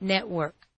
Network.